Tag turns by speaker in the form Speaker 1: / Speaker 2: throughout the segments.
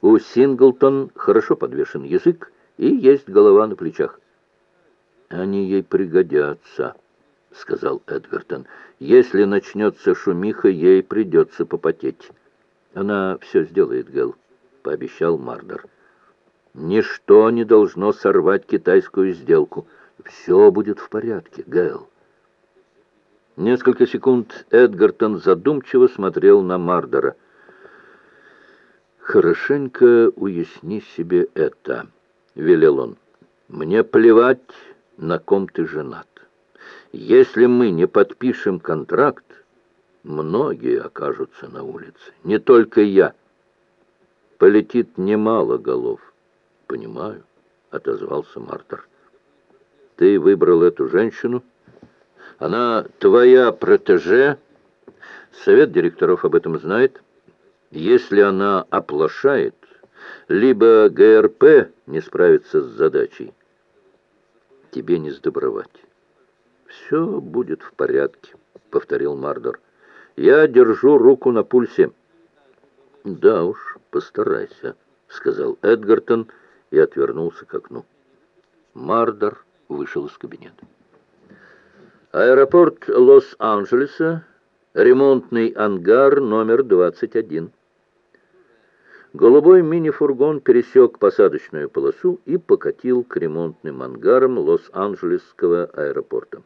Speaker 1: У Синглтон хорошо подвешен язык и есть голова на плечах. Они ей пригодятся, — сказал Эдгартон. Если начнется шумиха, ей придется попотеть. Она все сделает, Гэл, — пообещал Мардер. Ничто не должно сорвать китайскую сделку. Все будет в порядке, Гэл. Несколько секунд Эдгартон задумчиво смотрел на Мардера. «Хорошенько уясни себе это», — велел он. «Мне плевать, на ком ты женат. Если мы не подпишем контракт, многие окажутся на улице, не только я. Полетит немало голов». «Понимаю», — отозвался Мартер. «Ты выбрал эту женщину?» Она твоя протеже. Совет директоров об этом знает. Если она оплошает, либо ГРП не справится с задачей, тебе не сдобровать. «Все будет в порядке», — повторил Мардор. «Я держу руку на пульсе». «Да уж, постарайся», — сказал Эдгартон и отвернулся к окну. Мардор вышел из кабинета. Аэропорт Лос-Анджелеса, ремонтный ангар номер 21. Голубой мини-фургон пересек посадочную полосу и покатил к ремонтным ангарам Лос-Анджелесского аэропорта.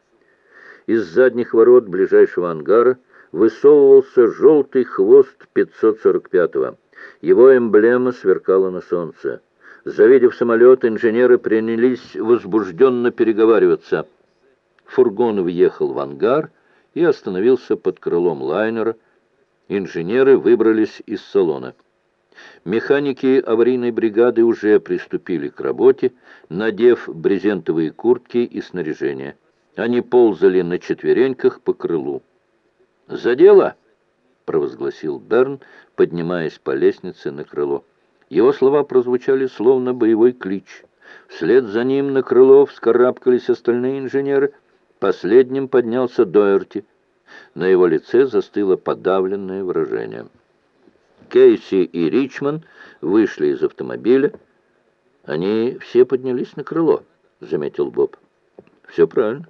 Speaker 1: Из задних ворот ближайшего ангара высовывался желтый хвост 545-го. Его эмблема сверкала на солнце. Завидев самолет, инженеры принялись возбужденно переговариваться – Фургон въехал в ангар и остановился под крылом лайнера. Инженеры выбрались из салона. Механики аварийной бригады уже приступили к работе, надев брезентовые куртки и снаряжение. Они ползали на четвереньках по крылу. «За дело!» — провозгласил Берн, поднимаясь по лестнице на крыло. Его слова прозвучали словно боевой клич. Вслед за ним на крыло вскарабкались остальные инженеры — Последним поднялся Доерти. На его лице застыло подавленное выражение. Кейси и Ричман вышли из автомобиля. Они все поднялись на крыло, заметил Боб. Все правильно.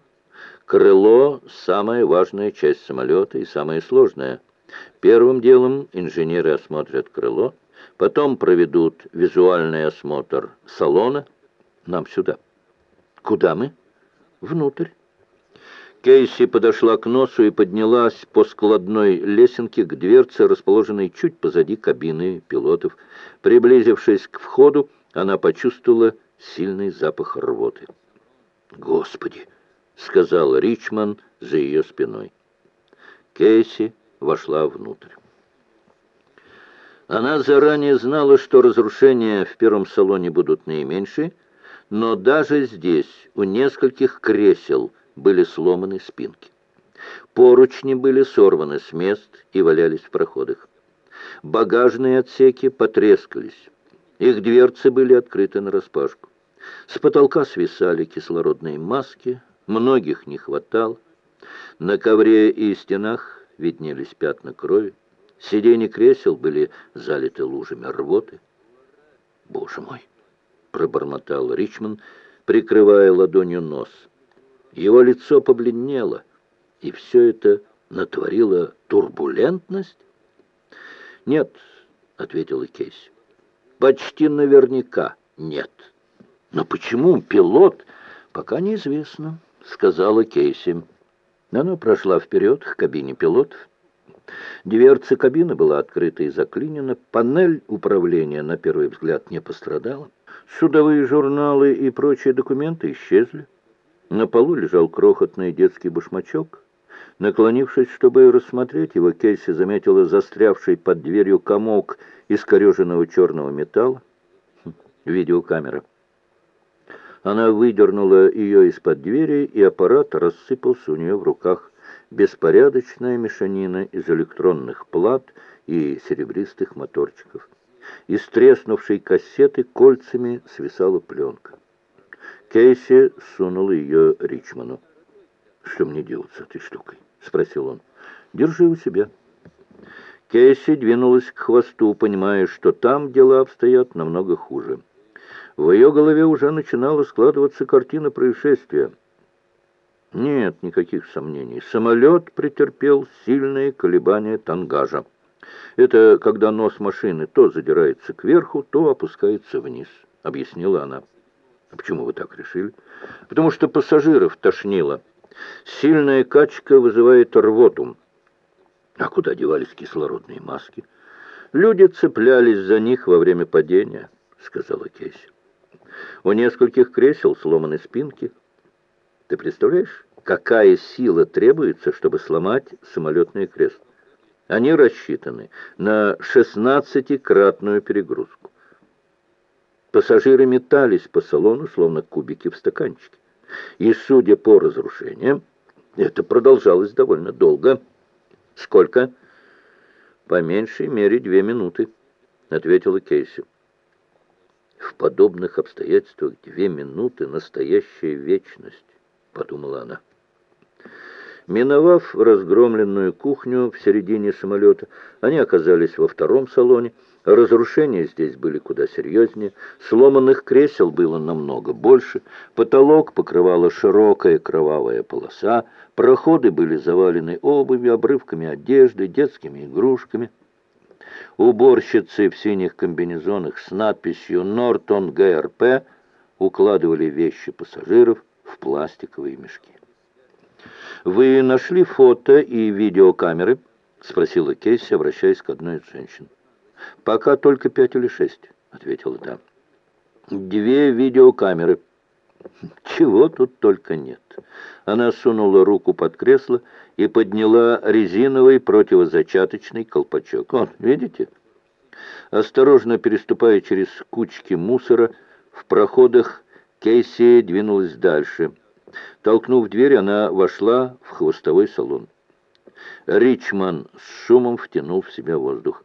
Speaker 1: Крыло — самая важная часть самолета и самая сложная. Первым делом инженеры осмотрят крыло, потом проведут визуальный осмотр салона. Нам сюда. Куда мы? Внутрь. Кейси подошла к носу и поднялась по складной лесенке к дверце, расположенной чуть позади кабины пилотов. Приблизившись к входу, она почувствовала сильный запах рвоты. «Господи!» — сказал Ричман за ее спиной. Кейси вошла внутрь. Она заранее знала, что разрушения в первом салоне будут наименьшие, но даже здесь у нескольких кресел — были сломаны спинки. Поручни были сорваны с мест и валялись в проходах. Багажные отсеки потрескались. Их дверцы были открыты нараспашку. С потолка свисали кислородные маски, многих не хватало. На ковре и стенах виднелись пятна крови. Сиденья кресел были залиты лужами рвоты. «Боже мой!» — пробормотал Ричман, прикрывая ладонью нос — его лицо побледнело, и все это натворило турбулентность? «Нет», — ответила Кейси. «Почти наверняка нет». «Но почему пилот?» «Пока неизвестно», — сказала Кейси. Она прошла вперед к кабине пилотов. Дверца кабины была открыта и заклинена, панель управления, на первый взгляд, не пострадала. Судовые журналы и прочие документы исчезли. На полу лежал крохотный детский башмачок. Наклонившись, чтобы рассмотреть его, Кейси заметила застрявший под дверью комок искореженного черного металла. Хм, видеокамера. Она выдернула ее из-под двери, и аппарат рассыпался у нее в руках. Беспорядочная мешанина из электронных плат и серебристых моторчиков. Из треснувшей кассеты кольцами свисала пленка. Кейси сунул ее Ричману. «Что мне делать с этой штукой?» — спросил он. «Держи у себя». Кейси двинулась к хвосту, понимая, что там дела обстоят намного хуже. В ее голове уже начинала складываться картина происшествия. Нет никаких сомнений. Самолет претерпел сильные колебания тангажа. Это когда нос машины то задирается кверху, то опускается вниз, объяснила она. А почему вы так решили? Потому что пассажиров тошнило. Сильная качка вызывает рвоту. А куда девались кислородные маски? Люди цеплялись за них во время падения, сказала Кейси. У нескольких кресел сломаны спинки. Ты представляешь, какая сила требуется, чтобы сломать самолетный крест? Они рассчитаны на шестнадцатикратную перегрузку. Пассажиры метались по салону, словно кубики в стаканчике. И, судя по разрушениям, это продолжалось довольно долго. Сколько? По меньшей мере две минуты, ответила Кейси. В подобных обстоятельствах две минуты — настоящая вечность, подумала она. Миновав разгромленную кухню в середине самолета, они оказались во втором салоне. Разрушения здесь были куда серьезнее, сломанных кресел было намного больше, потолок покрывала широкая кровавая полоса, проходы были завалены обувью, обрывками одежды, детскими игрушками. Уборщицы в синих комбинезонах с надписью «Нортон ГРП» укладывали вещи пассажиров в пластиковые мешки. «Вы нашли фото и видеокамеры?» — спросила Кейси, обращаясь к одной из женщин. «Пока только пять или шесть», — ответила та. «Две видеокамеры». Чего тут только нет. Она сунула руку под кресло и подняла резиновый противозачаточный колпачок. Вот, видите? Осторожно переступая через кучки мусора, в проходах Кейси двинулась дальше — Толкнув дверь, она вошла в хвостовой салон. Ричман с шумом втянул в себя воздух.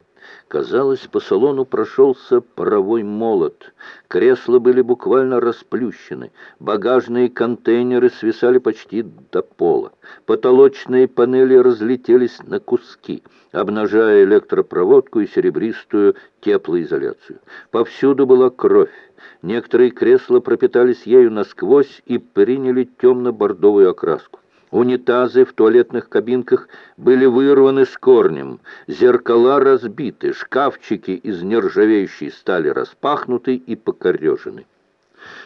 Speaker 1: Казалось, по салону прошелся паровой молот. Кресла были буквально расплющены. Багажные контейнеры свисали почти до пола. Потолочные панели разлетелись на куски, обнажая электропроводку и серебристую теплоизоляцию. Повсюду была кровь. Некоторые кресла пропитались ею насквозь и приняли темно-бордовую окраску. Унитазы в туалетных кабинках были вырваны с корнем, зеркала разбиты, шкафчики из нержавеющей стали распахнуты и покорежены.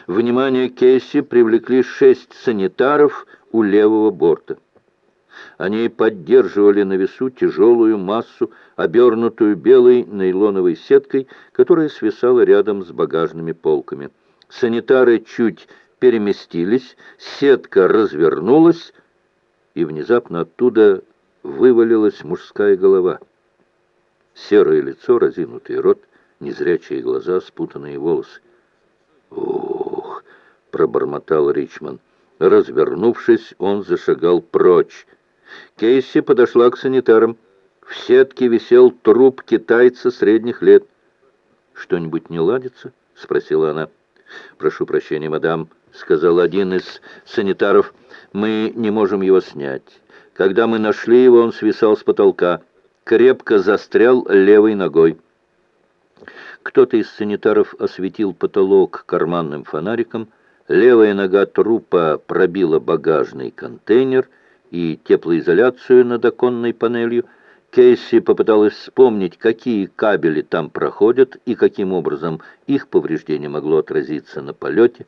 Speaker 1: Внимание Кейси привлекли шесть санитаров у левого борта. Они поддерживали на весу тяжелую массу, обернутую белой нейлоновой сеткой, которая свисала рядом с багажными полками. Санитары чуть переместились, сетка развернулась, и внезапно оттуда вывалилась мужская голова. Серое лицо, разинутый рот, незрячие глаза, спутанные волосы. «Ох!» — пробормотал Ричман. Развернувшись, он зашагал прочь. Кейси подошла к санитарам. В сетке висел труп китайца средних лет. «Что-нибудь не ладится?» — спросила она. «Прошу прощения, мадам», — сказал один из санитаров. «Мы не можем его снять. Когда мы нашли его, он свисал с потолка. Крепко застрял левой ногой». Кто-то из санитаров осветил потолок карманным фонариком. Левая нога трупа пробила багажный контейнер и теплоизоляцию над оконной панелью. Кейси попыталась вспомнить, какие кабели там проходят и каким образом их повреждение могло отразиться на полете.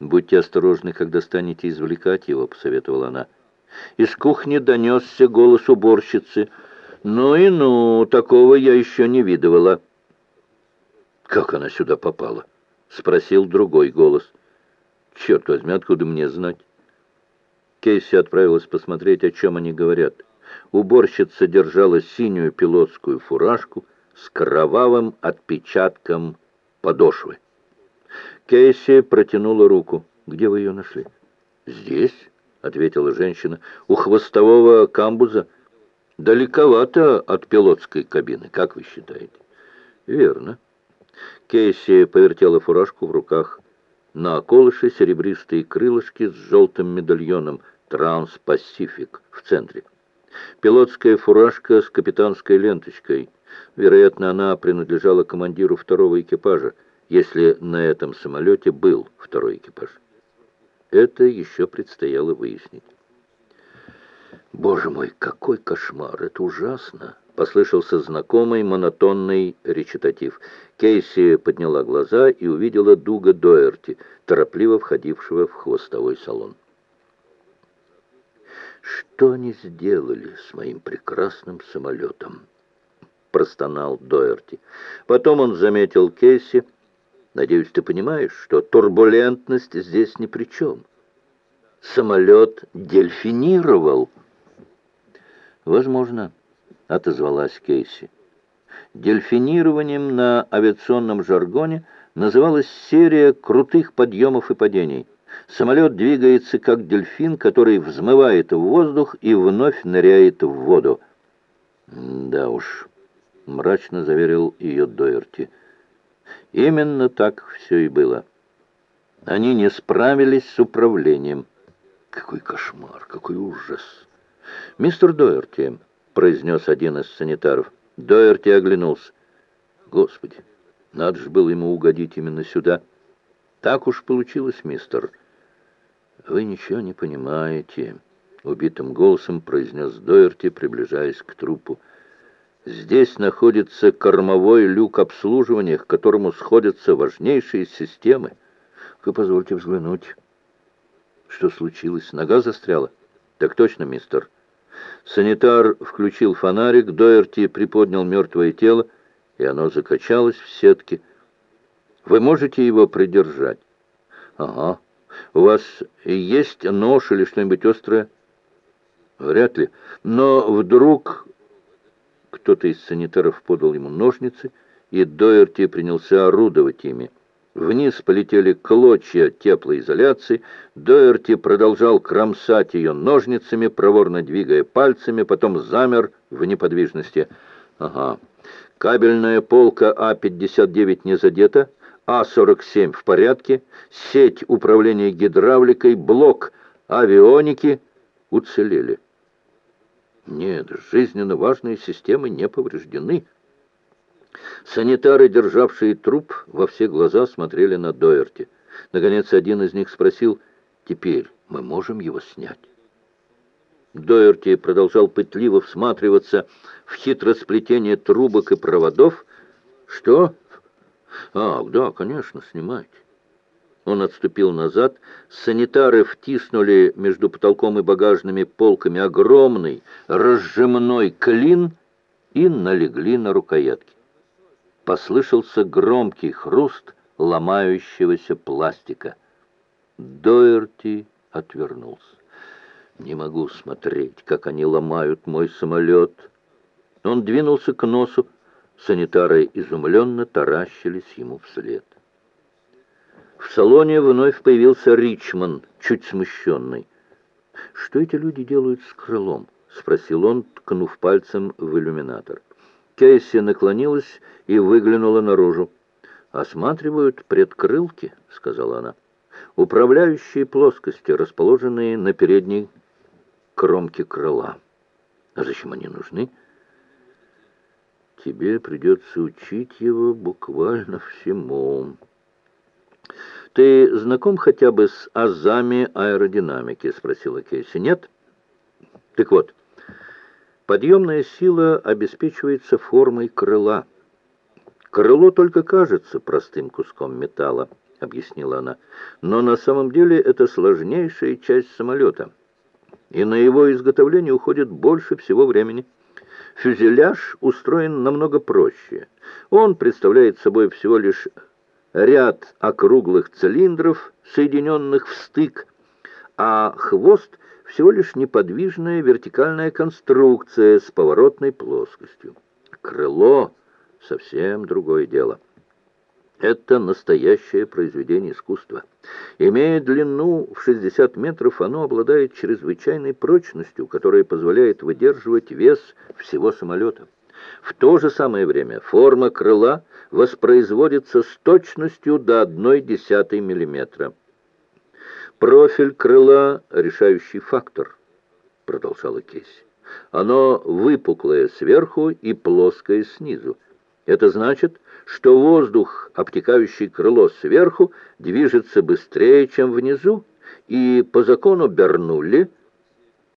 Speaker 1: «Будьте осторожны, когда станете извлекать его», — посоветовала она. Из кухни донесся голос уборщицы. «Ну и ну, такого я еще не видывала». «Как она сюда попала?» — спросил другой голос. «Черт возьми, откуда мне знать?» Кейси отправилась посмотреть, о чем они говорят. Уборщица держала синюю пилотскую фуражку с кровавым отпечатком подошвы. Кейси протянула руку. «Где вы ее нашли?» «Здесь», — ответила женщина, — «у хвостового камбуза. Далековато от пилотской кабины, как вы считаете?» «Верно». Кейси повертела фуражку в руках. На околыше серебристые крылышки с желтым медальоном «Транспасифик» в центре. Пилотская фуражка с капитанской ленточкой. Вероятно, она принадлежала командиру второго экипажа, если на этом самолете был второй экипаж. Это еще предстояло выяснить. «Боже мой, какой кошмар! Это ужасно!» Послышался знакомый монотонный речитатив. Кейси подняла глаза и увидела Дуга Доерти, торопливо входившего в хвостовой салон. «Что они сделали с моим прекрасным самолетом?» простонал Доерти. Потом он заметил Кейси. «Надеюсь, ты понимаешь, что турбулентность здесь ни при чем. Самолет дельфинировал». «Возможно», — отозвалась Кейси. Дельфинированием на авиационном жаргоне называлась серия крутых подъемов и падений. Самолет двигается как дельфин, который взмывает в воздух и вновь ныряет в воду. «Да уж», — мрачно заверил ее Дойерти. «Именно так все и было. Они не справились с управлением. Какой кошмар, какой ужас!» «Мистер Доерти», — произнес один из санитаров. Доерти оглянулся. «Господи, надо же было ему угодить именно сюда. Так уж получилось, мистер». «Вы ничего не понимаете», — убитым голосом произнес Доерти, приближаясь к трупу. «Здесь находится кормовой люк обслуживания, к которому сходятся важнейшие системы. Вы позвольте взглянуть». «Что случилось? Нога застряла?» «Так точно, мистер». Санитар включил фонарик, Доерти приподнял мертвое тело, и оно закачалось в сетке. «Вы можете его придержать?» «Ага. У вас есть нож или что-нибудь острое?» «Вряд ли. Но вдруг...» Кто-то из санитаров подал ему ножницы, и Доерти принялся орудовать ими. Вниз полетели клочья теплоизоляции. Доерти продолжал кромсать ее ножницами, проворно двигая пальцами, потом замер в неподвижности. Ага. Кабельная полка А-59 не задета, А-47 в порядке, сеть управления гидравликой, блок авионики уцелели. Нет, жизненно важные системы не повреждены. Санитары, державшие труп, во все глаза смотрели на Доерти. Наконец, один из них спросил, «Теперь мы можем его снять?» Доерти продолжал пытливо всматриваться в хитросплетение трубок и проводов. «Что?» «А, да, конечно, снимайте». Он отступил назад. Санитары втиснули между потолком и багажными полками огромный разжимной клин и налегли на рукоятки послышался громкий хруст ломающегося пластика. Доерти отвернулся. «Не могу смотреть, как они ломают мой самолет». Он двинулся к носу. Санитары изумленно таращились ему вслед. В салоне вновь появился Ричман, чуть смущенный. «Что эти люди делают с крылом?» — спросил он, ткнув пальцем в иллюминатор. Кейси наклонилась и выглянула наружу. «Осматривают предкрылки», — сказала она. «Управляющие плоскости, расположенные на передней кромке крыла. А зачем они нужны?» «Тебе придется учить его буквально всему». «Ты знаком хотя бы с азами аэродинамики?» — спросила Кейси. «Нет?» «Так вот». Подъемная сила обеспечивается формой крыла. Крыло только кажется простым куском металла, объяснила она, но на самом деле это сложнейшая часть самолета, и на его изготовление уходит больше всего времени. Фюзеляж устроен намного проще. Он представляет собой всего лишь ряд округлых цилиндров, соединенных в стык, а хвост всего лишь неподвижная вертикальная конструкция с поворотной плоскостью. Крыло — совсем другое дело. Это настоящее произведение искусства. Имея длину в 60 метров, оно обладает чрезвычайной прочностью, которая позволяет выдерживать вес всего самолета. В то же самое время форма крыла воспроизводится с точностью до 1,1 миллиметра. Профиль крыла — решающий фактор, продолжала Кейси. Оно выпуклое сверху и плоское снизу. Это значит, что воздух, обтекающий крыло сверху, движется быстрее, чем внизу, и по закону Бернулли –